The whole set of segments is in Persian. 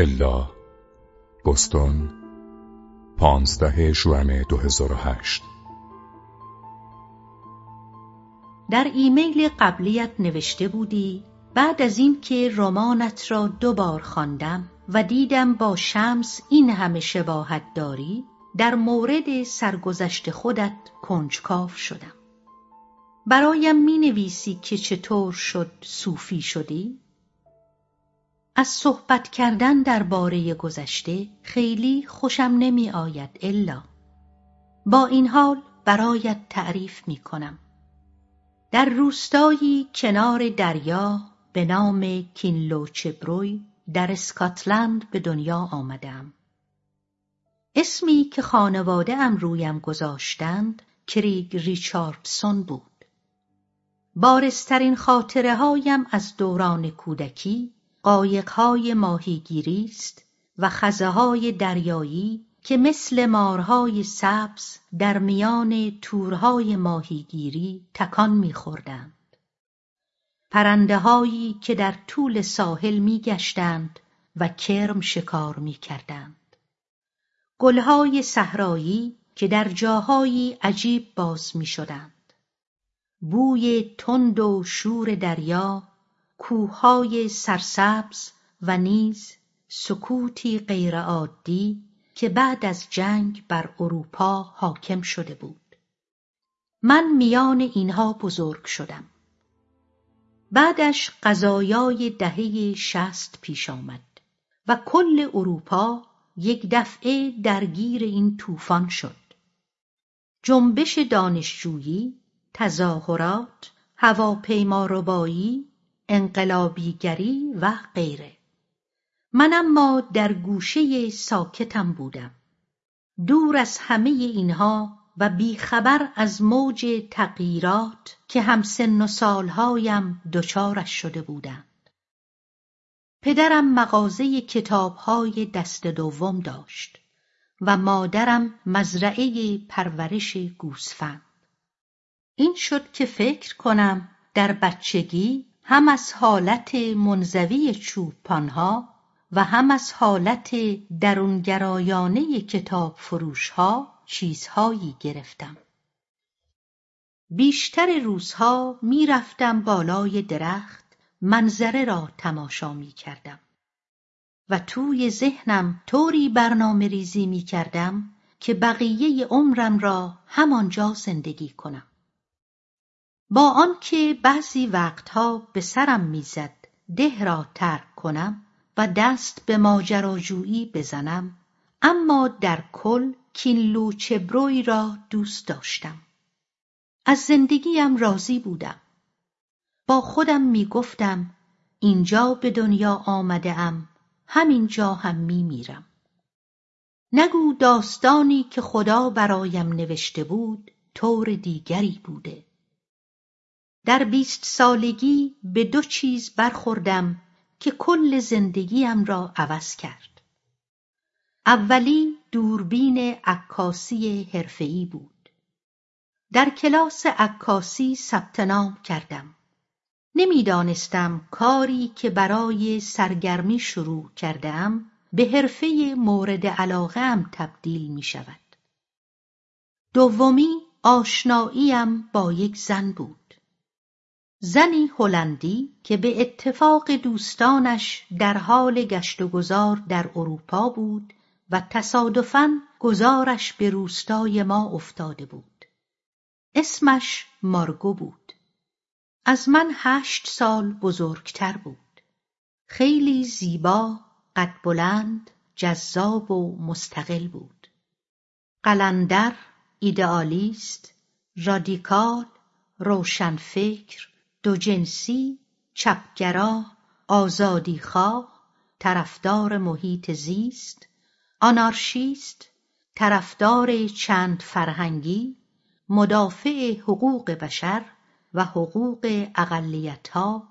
الا بستون پانزده ژوئن 2008 در ایمیل قبلیت نوشته بودی بعد از اینکه رمانت را دو بار خواندم و دیدم با شمس این همه شباهت داری در مورد سرگذشت خودت کنجکاف شدم برایم می نویسی که چطور شد صوفی شدی؟ از صحبت کردن درباره گذشته خیلی خوشم نمی آید الا با این حال برایت تعریف می کنم در روستایی کنار دریا به نام کینلوچبروی در اسکاتلند به دنیا آمدم. اسمی که خانواده ام رویم گذاشتند کریگ ریچاردسون بود. بارسترین خاطره هایم از دوران کودکی قایقهای ماهیگیری است و خزه های دریایی که مثل مارهای سبز در میان تورهای ماهیگیری تکان میخوردند. پرندههایی که در طول ساحل میگشتند و کرم شکار می‌کردند. گلهای صحرایی که در جاهایی عجیب باز می‌شدند. بوی تند و شور دریا، کوههای سرسبز و نیز سکوتی غیرعادی که بعد از جنگ بر اروپا حاکم شده بود. من میان اینها بزرگ شدم. بعدش قضایای دهه شست پیش آمد و کل اروپا یک دفعه درگیر این طوفان شد. جنبش دانشجویی، تظاهرات، هواپیماربایی، انقلابیگری و غیره. من اما در گوشه ساکتم بودم. دور از همه اینها و بیخبر از موج تغییرات که همسن و سالهایم دچارش شده بودند. پدرم مغازه کتابهای دست دوم داشت و مادرم مزرعه پرورش گوسفند. این شد که فکر کنم در بچگی هم از حالت منزوی چوپانها و هم از حالت درونگرایانه کتاب فروشها چیزهایی گرفتم. بیشتر روزها می‌رفتم بالای درخت منظره را تماشا می کردم و توی ذهنم طوری برنامه ریزی می کردم که بقیه عمرم را همانجا زندگی کنم. با آنکه بعضی وقتها به سرم می‌زد ده را ترک کنم و دست به ماجراجویی بزنم اما در کل کینلو چبروی را دوست داشتم. از زندگیم راضی بودم. با خودم می گفتم اینجا به دنیا آمده ام همینجا هم می میرم نگو داستانی که خدا برایم نوشته بود طور دیگری بوده. در بیست سالگی به دو چیز برخوردم که کل زندگیم را عوض کرد اولی دوربین عکاسی حرفه‌ای بود در کلاس عکاسی ثبت نام کردم نمی‌دانستم کاری که برای سرگرمی شروع کردم به حرفه مورد علاقه تبدیل می شود. دومی آشناییم با یک زن بود. زنی هلندی که به اتفاق دوستانش در حال گشت و گذار در اروپا بود و تصادفاً گذارش به روستای ما افتاده بود. اسمش مارگو بود. از من هشت سال بزرگتر بود. خیلی زیبا، قد بلند، جذاب و مستقل بود. قلندر، ایدئالیست، رادیکال، روشنفکر، دوجنسی، چپگرا، آزادیخواه، طرفدار محیط زیست، آنارشیست، طرفدار چند فرهنگی، مدافع حقوق بشر و حقوق اقلیتها،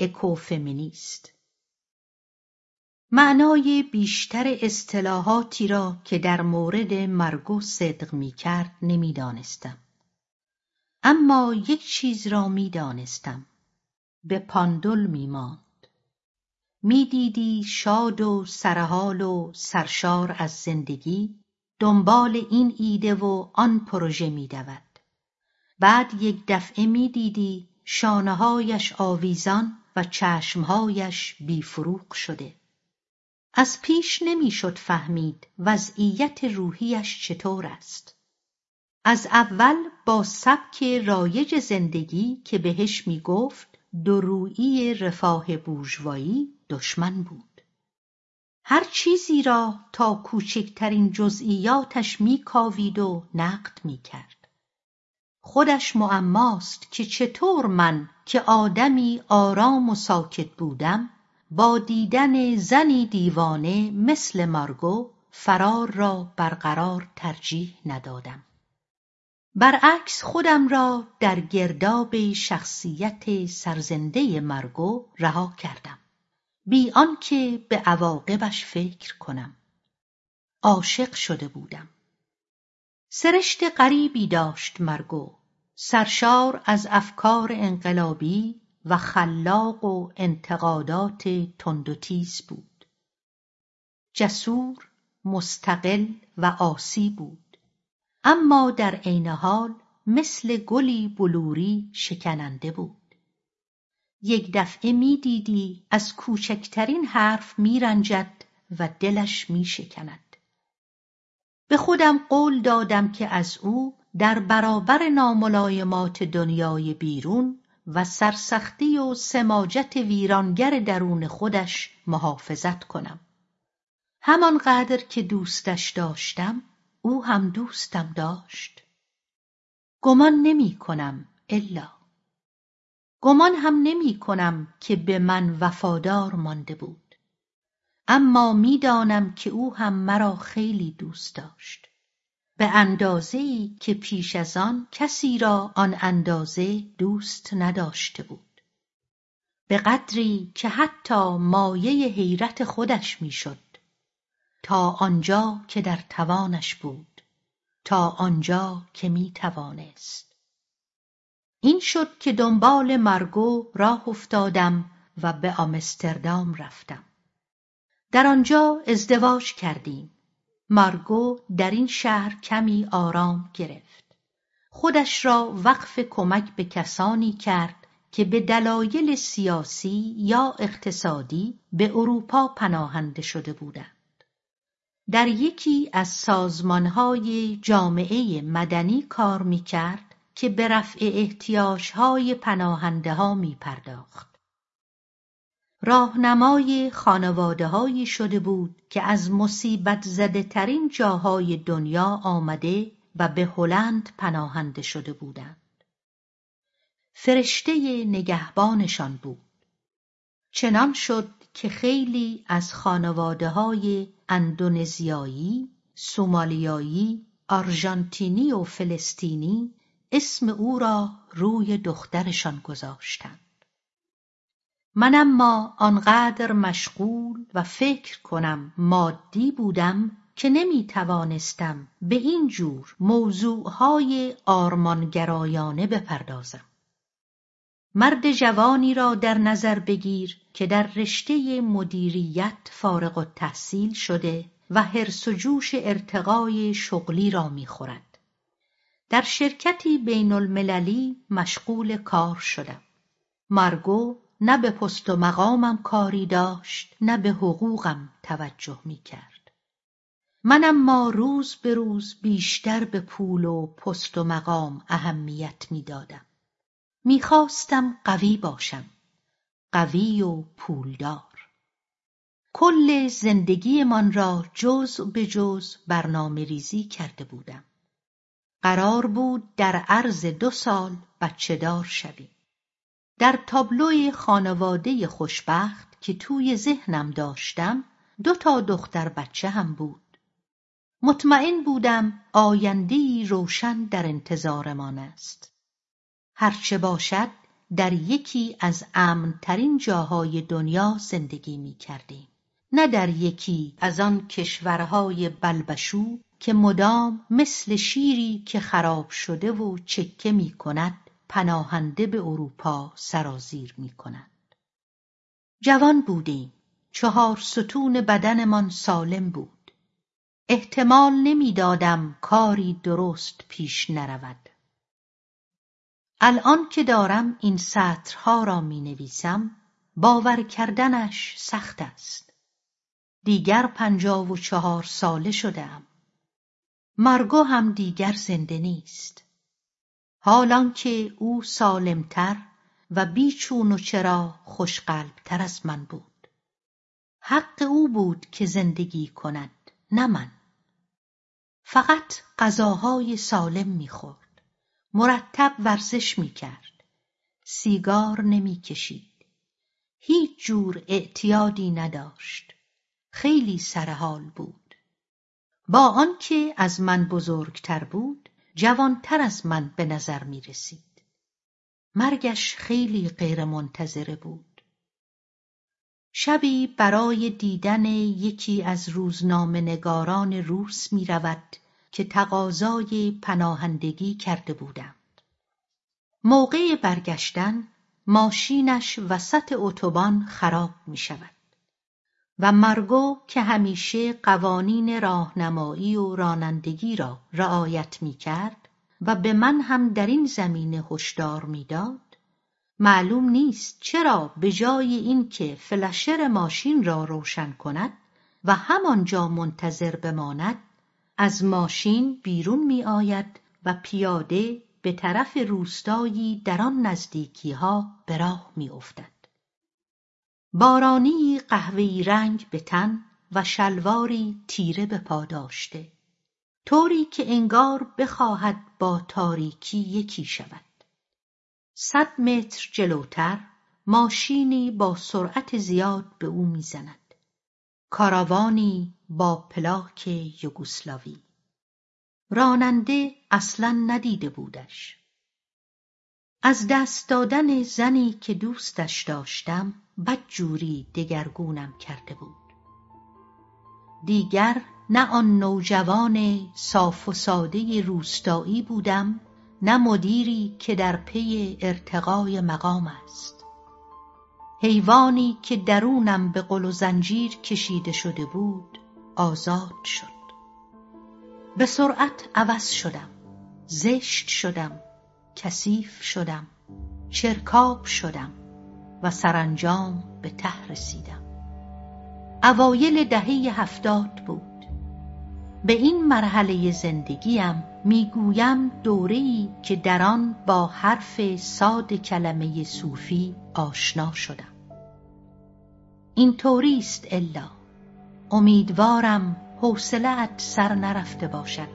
اکوفمینیست. معنای بیشتر اصطلاحاتی را که در مورد مرگو صدق می کرد نمی. اما یک چیز را می‌دانستم. به پاندل میماند. می‌دیدی شاد و سرحال و سرشار از زندگی دنبال این ایده و آن پروژه میدود. بعد یک دفعه می‌دیدی شانههایش آویزان و چشمهایش بیفروغ شده. از پیش نمی‌شد فهمید وضعیت روحیش چطور است. از اول با سبک رایج زندگی که بهش می‌گفت دورویی رفاه بورژوایی دشمن بود. هر چیزی را تا کوچکترین جزئیاتش میکاوید و نقد می‌کرد. خودش معماست که چطور من که آدمی آرام و ساکت بودم با دیدن زنی دیوانه مثل مارگو فرار را برقرار ترجیح ندادم. برعکس خودم را در گرداب شخصیت سرزنده مرگو رها کردم. بی آنکه به عواقبش فکر کنم. عاشق شده بودم. سرشت غریبی داشت مرگو سرشار از افکار انقلابی و خلاق و انتقادات تند بود. جسور مستقل و آسی بود. اما در عین حال مثل گلی بلوری شکننده بود. یک دفعه می‌دیدی از کوچکترین حرف میرنجد و دلش میشکند به خودم قول دادم که از او در برابر ناملایمات دنیای بیرون و سرسختی و سماجت ویرانگر درون خودش محافظت کنم. همانقدر که دوستش داشتم او هم دوستم داشت. گمان نمی کنم الا. گمان هم نمی کنم که به من وفادار مانده بود. اما می‌دانم که او هم مرا خیلی دوست داشت. به اندازهای که پیش از آن کسی را آن اندازه دوست نداشته بود. به قدری که حتی مایه حیرت خودش می‌شد. تا آنجا که در توانش بود تا آنجا که می توانست. این شد که دنبال مرگو راه افتادم و به آمستردام رفتم. در آنجا ازدواج کردیم. مارگو در این شهر کمی آرام گرفت. خودش را وقف کمک به کسانی کرد که به دلایل سیاسی یا اقتصادی به اروپا پناهنده شده بودند. در یکی از سازمانهای جامعه مدنی کار می‌کرد که به رفع احتیاجهای پناهنده ها می پرداخت. راهنمای خانوادههایی شده بود که از مصیبت زده ترین جاهای دنیا آمده و به هلند پناهنده شده بودند. فرشته نگهبانشان بود. چنان شد که خیلی از خانواده های اندونزیایی، سومالیایی، آرژانتینی و فلسطینی اسم او را روی دخترشان گذاشتند. من اما آنقدر مشغول و فکر کنم مادی بودم که نمی توانستم به این جور موضوعهای آرمانگرایانه بپردازم مرد جوانی را در نظر بگیر که در رشته مدیریت فارغ التحصیل شده و حرس و جوش ارتقای شغلی را می‌خورد در شرکتی بین المللی مشغول کار شدم مارگو نه به پست و مقامم کاری داشت نه به حقوقم توجه می کرد. من اما روز به روز بیشتر به پول و پست و مقام اهمیت می دادم. می خواستم قوی باشم. قوی و پولدار. کل زندگیمان را جز به جز برنامه ریزی کرده بودم. قرار بود در عرض دو سال بچه دار شویم. در تابلوی خانواده خوشبخت که توی ذهنم داشتم دو تا دختر بچه هم بود مطمئن بودم آیندهای روشن در انتظارمان است هرچه باشد در یکی از امنترین جاهای دنیا زندگی می کردیم. نه در یکی از آن کشورهای بلبشو که مدام مثل شیری که خراب شده و چکه می کند پناهنده به اروپا سرازیر می کنند. جوان بودیم. چهار ستون بدنمان سالم بود. احتمال نمی‌دادم کاری درست پیش نرود. الان که دارم این سطرها را می نویسم باور کردنش سخت است. دیگر پنجاه و چهار ساله شدم مرگو هم دیگر زنده نیست. حالان که او سالمتر و بیچون و چرا خوشقلبتر از من بود. حق او بود که زندگی کند نه من. فقط غذاهای سالم می‌خورد. مرتب ورزش می‌کرد سیگار نمی‌کشید هیچ جور اعتیادی نداشت خیلی سرحال بود با آنکه از من بزرگتر بود جوانتر از من به نظر می رسید. مرگش خیلی غیرمنتظره بود. شبی برای دیدن یکی از روزنامه نگاران روس می رود که تقاضای پناهندگی کرده بودند. موقع برگشتن ماشینش وسط اتوبان خراب می شود. و مرگو که همیشه قوانین راهنمایی و رانندگی را رعایت می‌کرد و به من هم در این زمینه هشدار می‌داد معلوم نیست چرا به جای اینکه فلشر ماشین را روشن کند و همانجا منتظر بماند از ماشین بیرون میآید و پیاده به طرف روستایی در آن نزدیکی ها به راه میافتد. بارانی قهوه‌ای رنگ به تن و شلواری تیره به پا داشته طوری که انگار بخواهد با تاریکی یکی شود. صد متر جلوتر ماشینی با سرعت زیاد به او می‌زند. کاراوانی با پلاک یوگسلاوی راننده اصلا ندیده بودش. از دست دادن زنی که دوستش داشتم بدجوری دگرگونم کرده بود. دیگر نه آن نوجوان صاف و ساده روستایی بودم نه مدیری که در پی ارتقای مقام است. حیوانی که درونم به قل و زنجیر کشیده شده بود آزاد شد. به سرعت عوض شدم زشت شدم کثیف شدم چرکاب شدم و سرانجام به ته رسیدم. اوایل دهه هفتاد بود. به این مرحله زندگیم می‌گویم دوره‌ای که در آن با حرف ساد کلمه صوفی آشنا شدم. این است الا. امیدوارم حوصله‌ات سر نرفته باشد.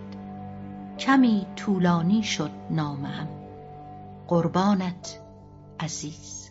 کمی طولانی شد نامم قربانت عزیز.